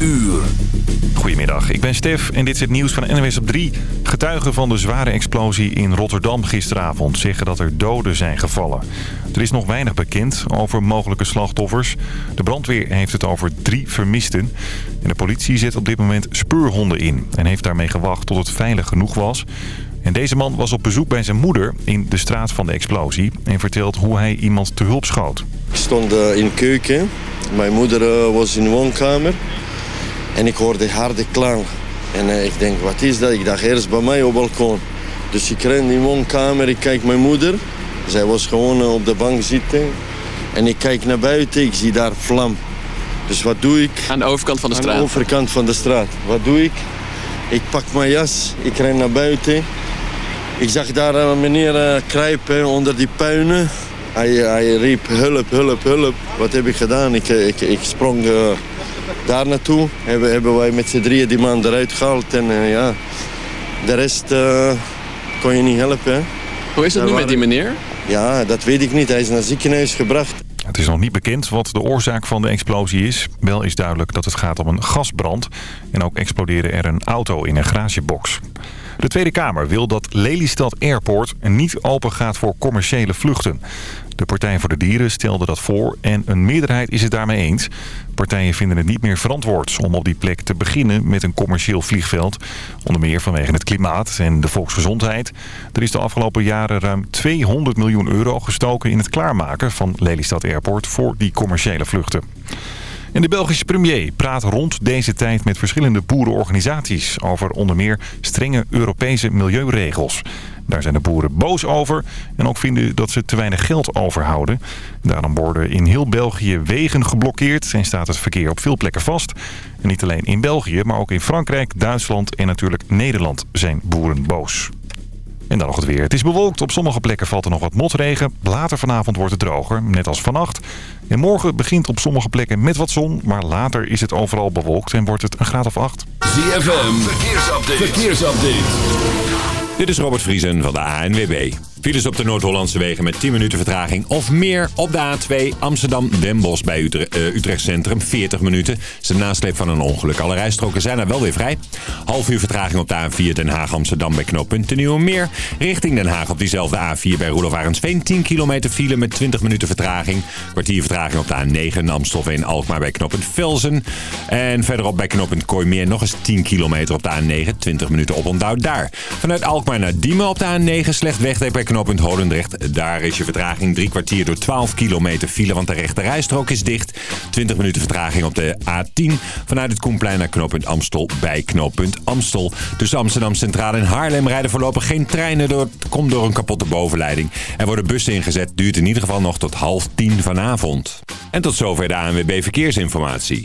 uur. Goedemiddag, ik ben Stef en dit is het nieuws van NWS op 3. Getuigen van de zware explosie in Rotterdam gisteravond zeggen dat er doden zijn gevallen. Er is nog weinig bekend over mogelijke slachtoffers. De brandweer heeft het over drie vermisten. En de politie zet op dit moment speurhonden in en heeft daarmee gewacht tot het veilig genoeg was. En deze man was op bezoek bij zijn moeder in de straat van de explosie en vertelt hoe hij iemand te hulp schoot. Ik stond in de keuken. Mijn moeder eh, was in de woonkamer. En ik hoorde harde klank. En eh, ik denk, wat is dat? Ik dacht eerst bij mij op balkon. Dus ik ren in woonkamer, ik kijk mijn moeder. Zij was gewoon op de bank zitten. En ik kijk naar buiten, ik zie daar vlam. Dus wat doe ik? Aan de overkant van de straat? Aan de overkant van de straat. Wat doe ik? Ik pak mijn jas, ik ren naar buiten. Ik zag daar een meneer kruipen onder die puinen. Hij, hij, riep hulp, hulp, hulp. Wat heb ik gedaan? Ik, ik, ik sprong uh, daar naartoe. Hebben, hebben wij met z'n drieën die man eruit gehaald. En uh, ja, de rest uh, kon je niet helpen. Hoe is het nu met die meneer? Ja, dat weet ik niet. Hij is naar het ziekenhuis gebracht. Het is nog niet bekend wat de oorzaak van de explosie is. Wel is duidelijk dat het gaat om een gasbrand. En ook explodeerde er een auto in een garagebox. De Tweede Kamer wil dat Lelystad Airport niet open gaat voor commerciële vluchten. De Partij voor de Dieren stelde dat voor en een meerderheid is het daarmee eens. Partijen vinden het niet meer verantwoord om op die plek te beginnen met een commercieel vliegveld. Onder meer vanwege het klimaat en de volksgezondheid. Er is de afgelopen jaren ruim 200 miljoen euro gestoken in het klaarmaken van Lelystad Airport voor die commerciële vluchten. En de Belgische premier praat rond deze tijd met verschillende boerenorganisaties... over onder meer strenge Europese milieuregels. Daar zijn de boeren boos over en ook vinden dat ze te weinig geld overhouden. Daarom worden in heel België wegen geblokkeerd en staat het verkeer op veel plekken vast. En niet alleen in België, maar ook in Frankrijk, Duitsland en natuurlijk Nederland zijn boeren boos. En dan nog het weer. Het is bewolkt. Op sommige plekken valt er nog wat motregen. Later vanavond wordt het droger, net als vannacht. En morgen begint op sommige plekken met wat zon. Maar later is het overal bewolkt en wordt het een graad of acht. ZFM, verkeersupdate. verkeersupdate. Dit is Robert Vriesen van de ANWB. Files op de Noord-Hollandse wegen met 10 minuten vertraging of meer op de A2 Amsterdam-Denbos bij Utrecht, Utrecht Centrum. 40 minuten. De nasleep van een ongeluk. Alle rijstroken zijn er wel weer vrij. Half uur vertraging op de A4 Den Haag-Amsterdam bij knooppunt Meer. Richting Den Haag op diezelfde A4 bij Roelof Arendsveen. 10 kilometer file met 20 minuten vertraging. Kwartier vertraging op de A9 Amstelveen-Alkmaar bij knooppunt Velzen. En verderop bij knooppunt Kooimeer nog eens 10 kilometer op de A9. 20 minuten op onthoud daar. Vanuit Alkmaar naar Diemen op de A9 slecht wegdek knooppunt Holendrecht. Daar is je vertraging drie kwartier door 12 kilometer file, want de rechte rijstrook is dicht. 20 minuten vertraging op de A10 vanuit het Koenplein naar knooppunt Amstel bij knooppunt Amstel. Tussen Amsterdam Centraal en Haarlem rijden voorlopig geen treinen door, komt door een kapotte bovenleiding. Er worden bussen ingezet, duurt in ieder geval nog tot half tien vanavond. En tot zover de ANWB Verkeersinformatie.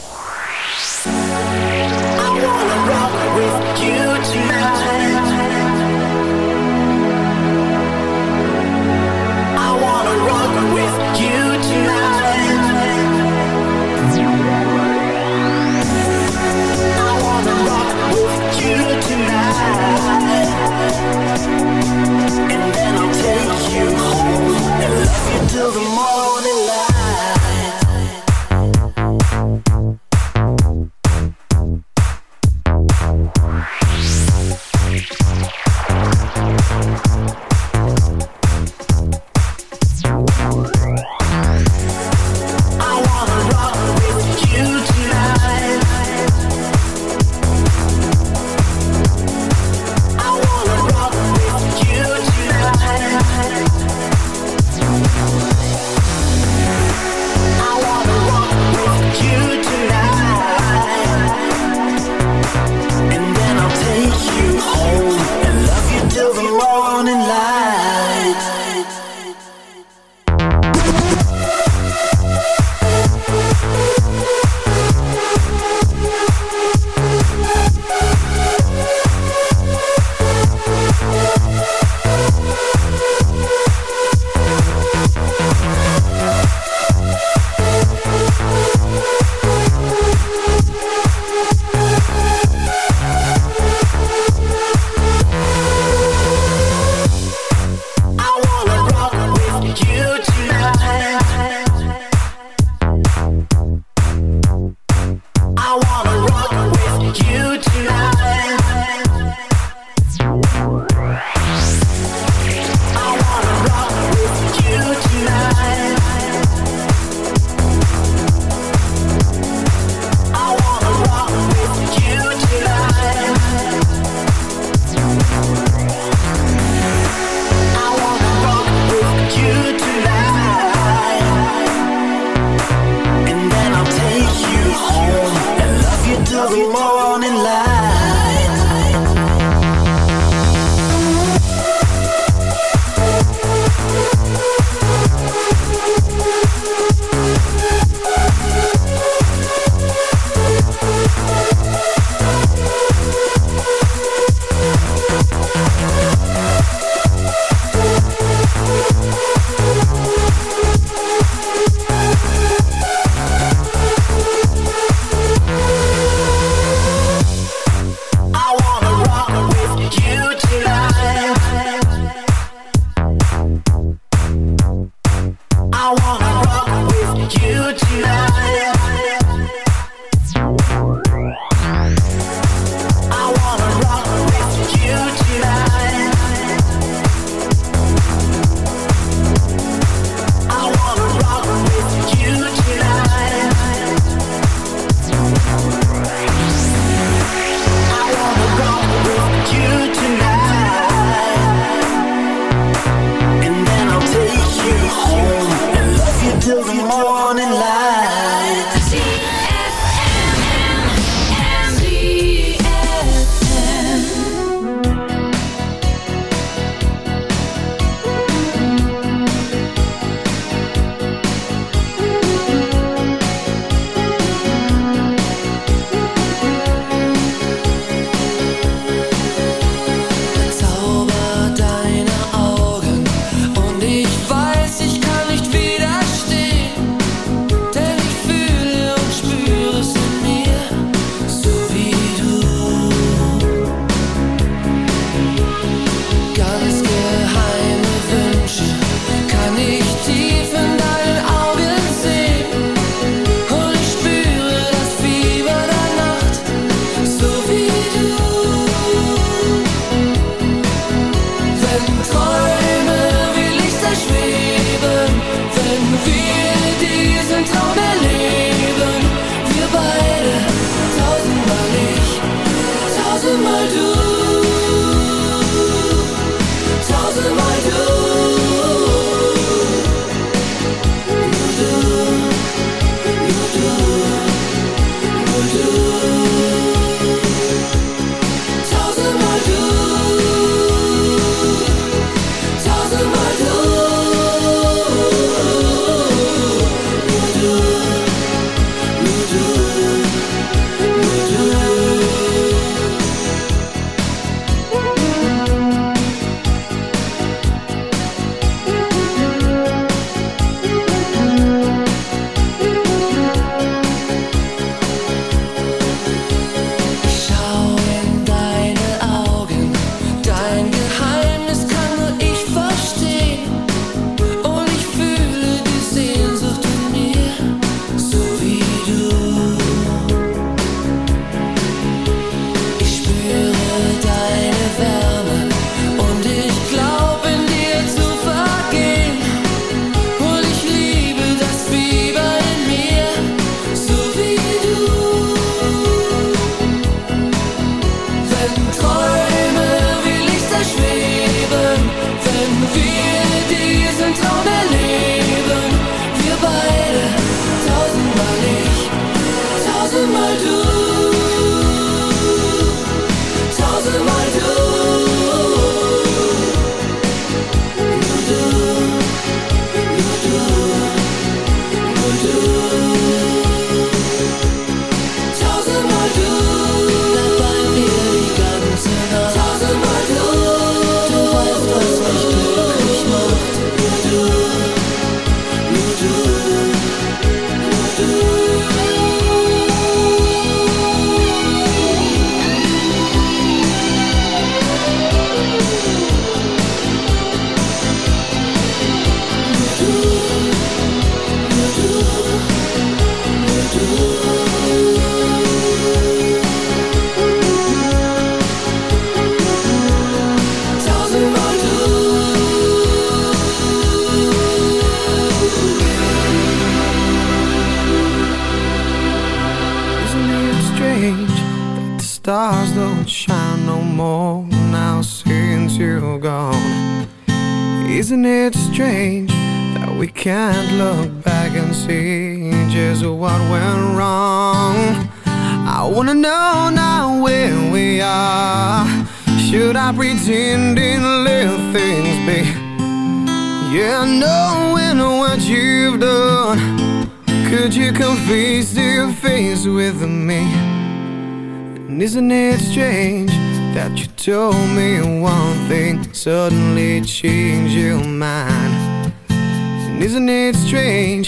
Should I pretend and let things be? Yeah, knowing what you've done, could you come face to face with me? And isn't it strange that you told me one thing, suddenly changed your mind? And isn't it strange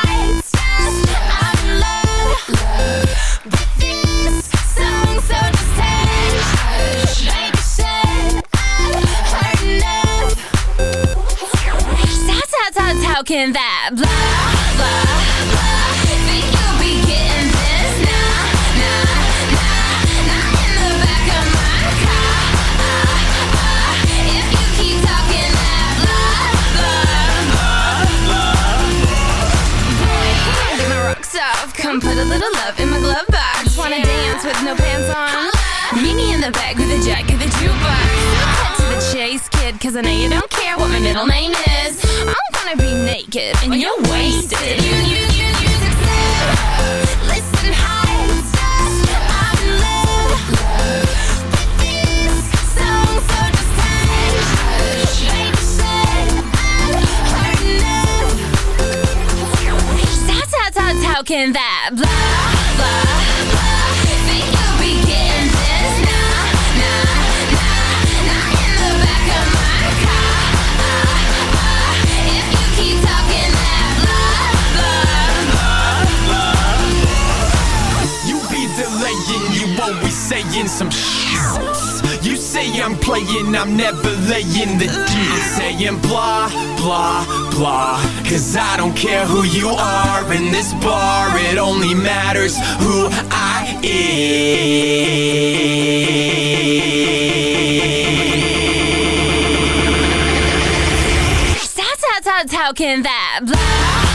how, can that blah, blah, blah Think you'll be getting this? Nah, nah, nah Not in the back of my car If you keep talking that blah, blah, blah blah. Boy, get my rocks off Come put a little love in my glove box Wanna dance with no pants on? Meet me in the back with a jack of the jukebox Cause I know you don't care what my middle name is. I'm gonna be naked and you're wasted. You, you, you, you Listen, I'm in love this song, so just that blah, blah, blah some shit. You say I'm playing, I'm never laying the deal. Saying blah, blah, blah. Cause I don't care who you are in this bar, it only matters who I am. How, how, how, how can that blah,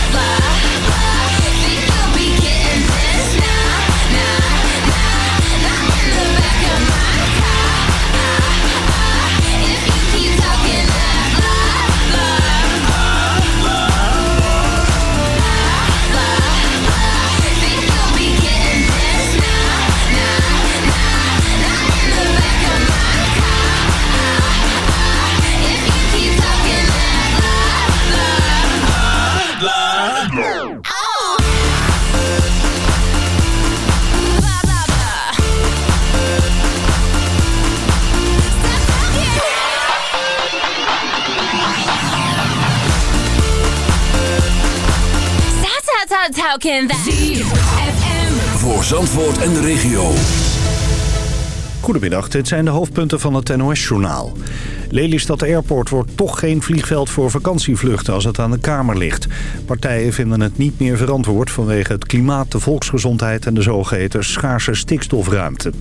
how, that's how can that Voor Zandvoort en de regio. Goedemiddag, dit zijn de hoofdpunten van het NOS-journaal. Lelystad Airport wordt toch geen vliegveld voor vakantievluchten als het aan de Kamer ligt. Partijen vinden het niet meer verantwoord vanwege het klimaat, de volksgezondheid en de zogeheten schaarse stikstofruimte.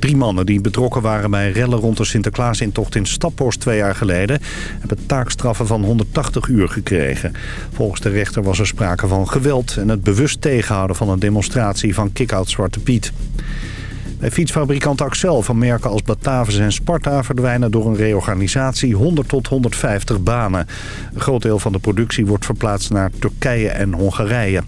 Drie mannen die betrokken waren bij rellen rond de Sinterklaasintocht in Staphorst twee jaar geleden... hebben taakstraffen van 180 uur gekregen. Volgens de rechter was er sprake van geweld en het bewust tegenhouden van een demonstratie van kick-out Zwarte Piet. Bij fietsfabrikant Axel van merken als Batavus en Sparta verdwijnen door een reorganisatie 100 tot 150 banen. Een groot deel van de productie wordt verplaatst naar Turkije en Hongarije.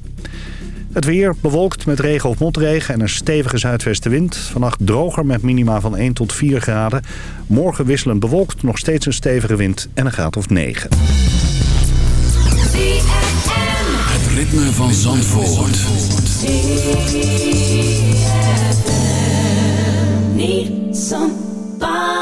Het weer bewolkt met regen of motregen en een stevige zuidwestenwind. Vannacht droger met minima van 1 tot 4 graden. Morgen wisselend bewolkt, nog steeds een stevige wind en een graad of 9. Het ritme van Zandvoort. Need somebody.